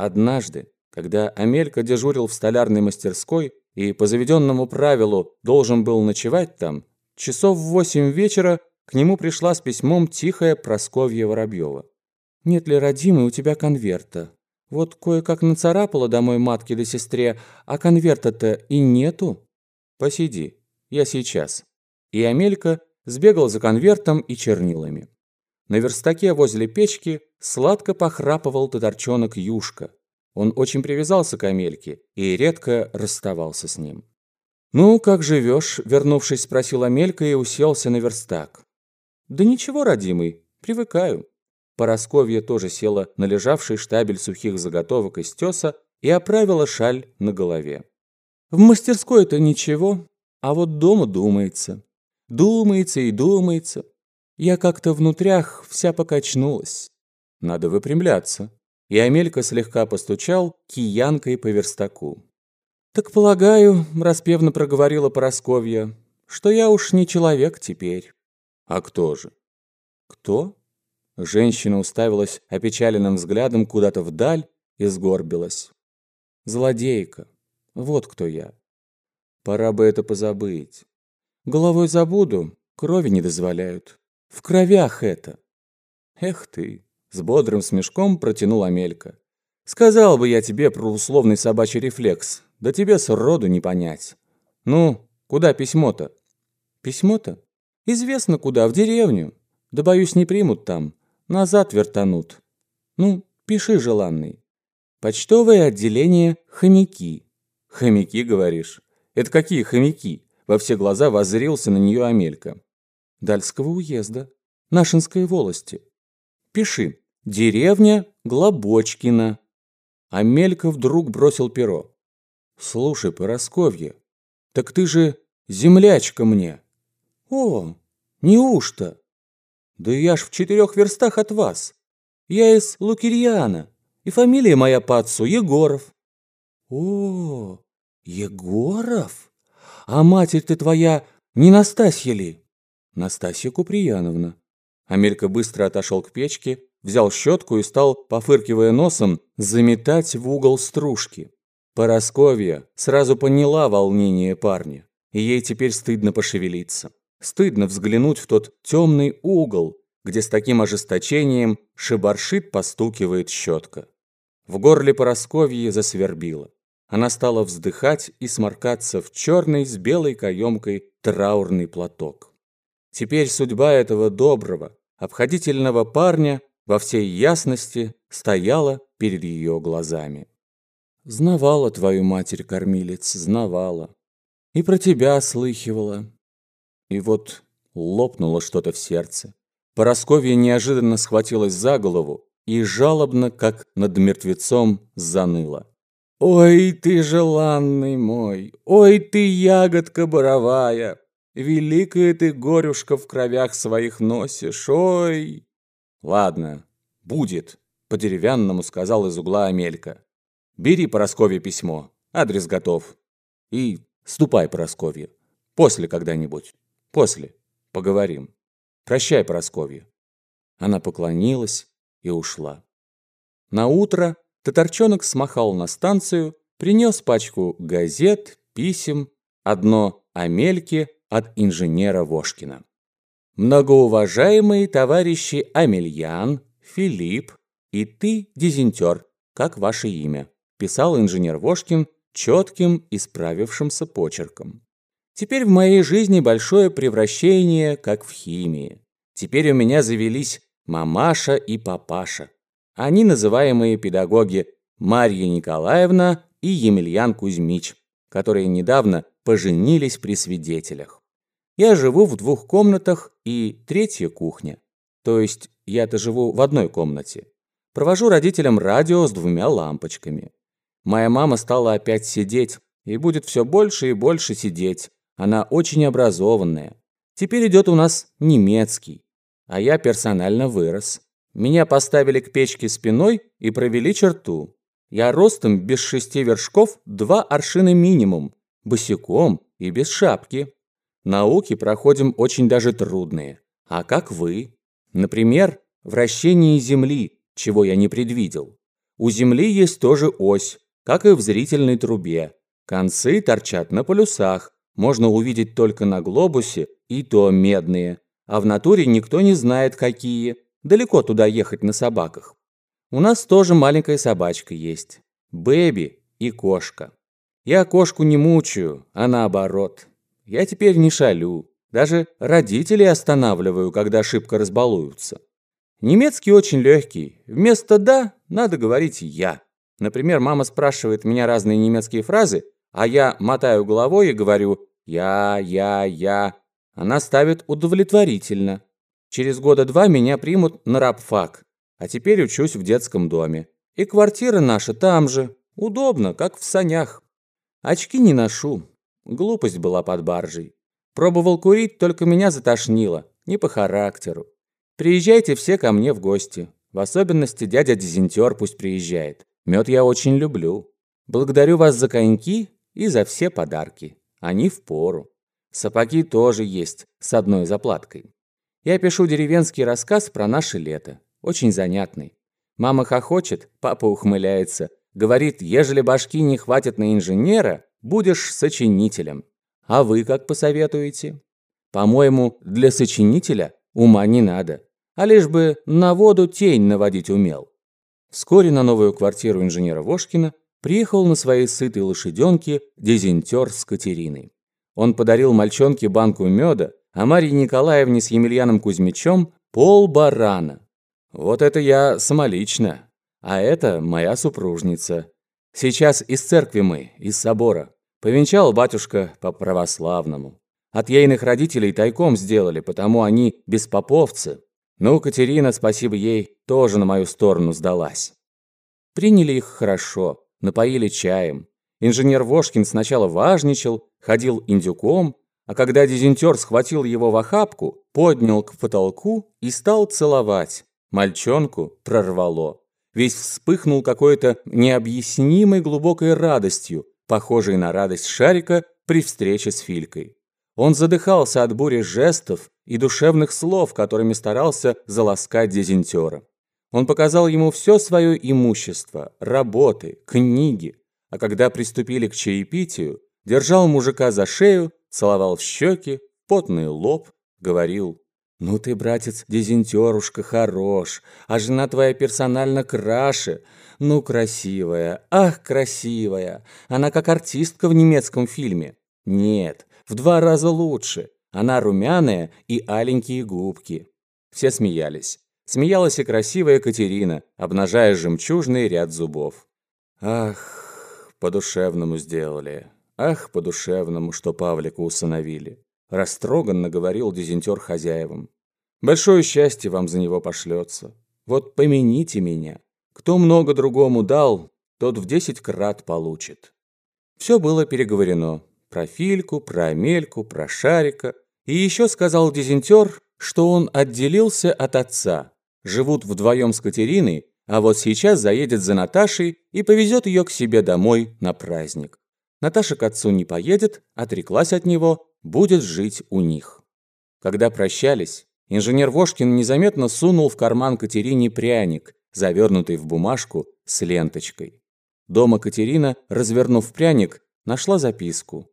Однажды, когда Амелька дежурил в столярной мастерской и по заведенному правилу должен был ночевать там, часов в восемь вечера к нему пришла с письмом тихая Просковья Воробьева. «Нет ли, родимый, у тебя конверта? Вот кое-как нацарапала домой матке да сестре, а конверта-то и нету». «Посиди, я сейчас». И Амелька сбегал за конвертом и чернилами. На верстаке возле печки сладко похрапывал татарчонок Юшка. Он очень привязался к Амельке и редко расставался с ним. «Ну, как живешь?» – вернувшись, спросил Амелька и уселся на верстак. «Да ничего, родимый, привыкаю». Поросковья тоже села на лежавший штабель сухих заготовок из теса и оправила шаль на голове. «В мастерской-то ничего, а вот дома думается. Думается и думается. Я как-то внутрях вся покачнулась. Надо выпрямляться. И Амелька слегка постучал киянкой по верстаку. «Так полагаю», — распевно проговорила Поросковья, «что я уж не человек теперь». «А кто же?» «Кто?» Женщина уставилась опечаленным взглядом куда-то вдаль и сгорбилась. «Злодейка. Вот кто я. Пора бы это позабыть. Головой забуду, крови не дозволяют. В кровях это. Эх ты, с бодрым смешком протянул Амелька. Сказал бы я тебе про условный собачий рефлекс, да тебе сроду не понять. Ну, куда письмо-то? Письмо-то? Известно куда, в деревню. Да, боюсь, не примут там. Назад вертанут. Ну, пиши, желанный. Почтовое отделение «Хомяки». «Хомяки, говоришь? Это какие хомяки?» Во все глаза воззрился на нее Амелька. Дальского уезда. Нашинской волости. Пиши. Деревня Глобочкина. Амелька вдруг бросил перо. Слушай, Поросковье, так ты же землячка мне. О, неужто? Да я ж в четырех верстах от вас. Я из Лукирьяна, и фамилия моя по отцу Егоров. О, Егоров? «А матерь ты твоя не Настасья ли?» «Настасья Куприяновна». Амелька быстро отошел к печке, взял щетку и стал, пофыркивая носом, заметать в угол стружки. Поросковья сразу поняла волнение парня, и ей теперь стыдно пошевелиться. Стыдно взглянуть в тот темный угол, где с таким ожесточением шибаршит постукивает щетка. В горле Поросковьи засвербило. Она стала вздыхать и сморкаться в черный с белой каемкой траурный платок. Теперь судьба этого доброго, обходительного парня во всей ясности стояла перед ее глазами. «Знавала твою матерь-кормилец, знавала. И про тебя слыхивала». И вот лопнуло что-то в сердце. Поросковья неожиданно схватилась за голову и жалобно, как над мертвецом, заныла. Ой ты, желанный мой, ой ты, ягодка боровая, Великая ты горюшка в кровях своих носишь, ой! Ладно, будет, по-деревянному сказал из угла Амелька. Бери, Поросковье, письмо, адрес готов. И ступай, Поросковье, после когда-нибудь, после, поговорим. Прощай, Поросковье. Она поклонилась и ушла. На утро Татарчонок смахал на станцию, принес пачку газет, писем, одно Амельке от инженера Вошкина. Многоуважаемые товарищи Амельян, Филипп и ты, дизентер, как ваше имя, писал инженер Вошкин четким, исправившимся почерком. Теперь в моей жизни большое превращение, как в химии. Теперь у меня завелись мамаша и папаша. Они называемые педагоги Марья Николаевна и Емельян Кузьмич, которые недавно поженились при свидетелях. Я живу в двух комнатах и третья кухня. То есть я-то живу в одной комнате. Провожу родителям радио с двумя лампочками. Моя мама стала опять сидеть и будет все больше и больше сидеть. Она очень образованная. Теперь идет у нас немецкий. А я персонально вырос. Меня поставили к печке спиной и провели черту. Я ростом без шести вершков два аршина минимум, босиком и без шапки. Науки проходим очень даже трудные. А как вы? Например, вращение Земли, чего я не предвидел. У Земли есть тоже ось, как и в зрительной трубе. Концы торчат на полюсах, можно увидеть только на глобусе, и то медные. А в натуре никто не знает, какие. Далеко туда ехать на собаках. У нас тоже маленькая собачка есть. Бэби и кошка. Я кошку не мучаю, а наоборот. Я теперь не шалю. Даже родителей останавливаю, когда ошибка разбалуются. Немецкий очень легкий. Вместо «да» надо говорить «я». Например, мама спрашивает меня разные немецкие фразы, а я мотаю головой и говорю «я, я, я». Она ставит удовлетворительно. Через года два меня примут на рабфак, а теперь учусь в детском доме. И квартира наша там же. Удобно, как в санях. Очки не ношу. Глупость была под баржей. Пробовал курить, только меня затошнило. Не по характеру. Приезжайте все ко мне в гости. В особенности дядя Дизентер пусть приезжает. Мед я очень люблю. Благодарю вас за коньки и за все подарки. Они в пору. Сапоги тоже есть, с одной заплаткой. Я пишу деревенский рассказ про наше лето. Очень занятный. Мама хохочет, папа ухмыляется. Говорит, ежели башки не хватит на инженера, будешь сочинителем. А вы как посоветуете? По-моему, для сочинителя ума не надо а лишь бы на воду тень наводить умел. Вскоре на новую квартиру инженера Вошкина приехал на своей сытой лошаденке дезинтер с Катериной. Он подарил мальчонке банку меда, а Марье Николаевне с Емельяном Кузьмичем пол барана. Вот это я самолично, а это моя супружница. Сейчас из церкви мы, из собора. Повенчал батюшка по-православному. От ейных родителей тайком сделали, потому они беспоповцы. Ну, Катерина, спасибо ей, тоже на мою сторону сдалась. Приняли их хорошо, напоили чаем. Инженер Вошкин сначала важничал, ходил индюком, а когда дизентер схватил его в охапку, поднял к потолку и стал целовать. Мальчонку прорвало. Весь вспыхнул какой-то необъяснимой глубокой радостью, похожей на радость Шарика при встрече с Филькой. Он задыхался от бури жестов и душевных слов, которыми старался заласкать дезинтера. Он показал ему все свое имущество, работы, книги, а когда приступили к чаепитию, держал мужика за шею, целовал в щеки, потный лоб, говорил «Ну ты, братец, дезинтерушка, хорош, а жена твоя персонально краше. Ну, красивая, ах, красивая. Она как артистка в немецком фильме. Нет, в два раза лучше. Она румяная и аленькие губки. Все смеялись. Смеялась и красивая Катерина, обнажая жемчужный ряд зубов. Ах, по-душевному сделали. Ах, по-душевному, что Павлика усыновили. Растроганно говорил дизентер хозяевам. Большое счастье вам за него пошлется. Вот помяните меня. Кто много другому дал, тот в десять крат получит. Все было переговорено про Фильку, про Амельку, про Шарика. И еще сказал дизентер, что он отделился от отца. Живут вдвоем с Катериной, а вот сейчас заедет за Наташей и повезет ее к себе домой на праздник. Наташа к отцу не поедет, отреклась от него, будет жить у них. Когда прощались, инженер Вошкин незаметно сунул в карман Катерине пряник, завернутый в бумажку с ленточкой. Дома Катерина, развернув пряник, нашла записку.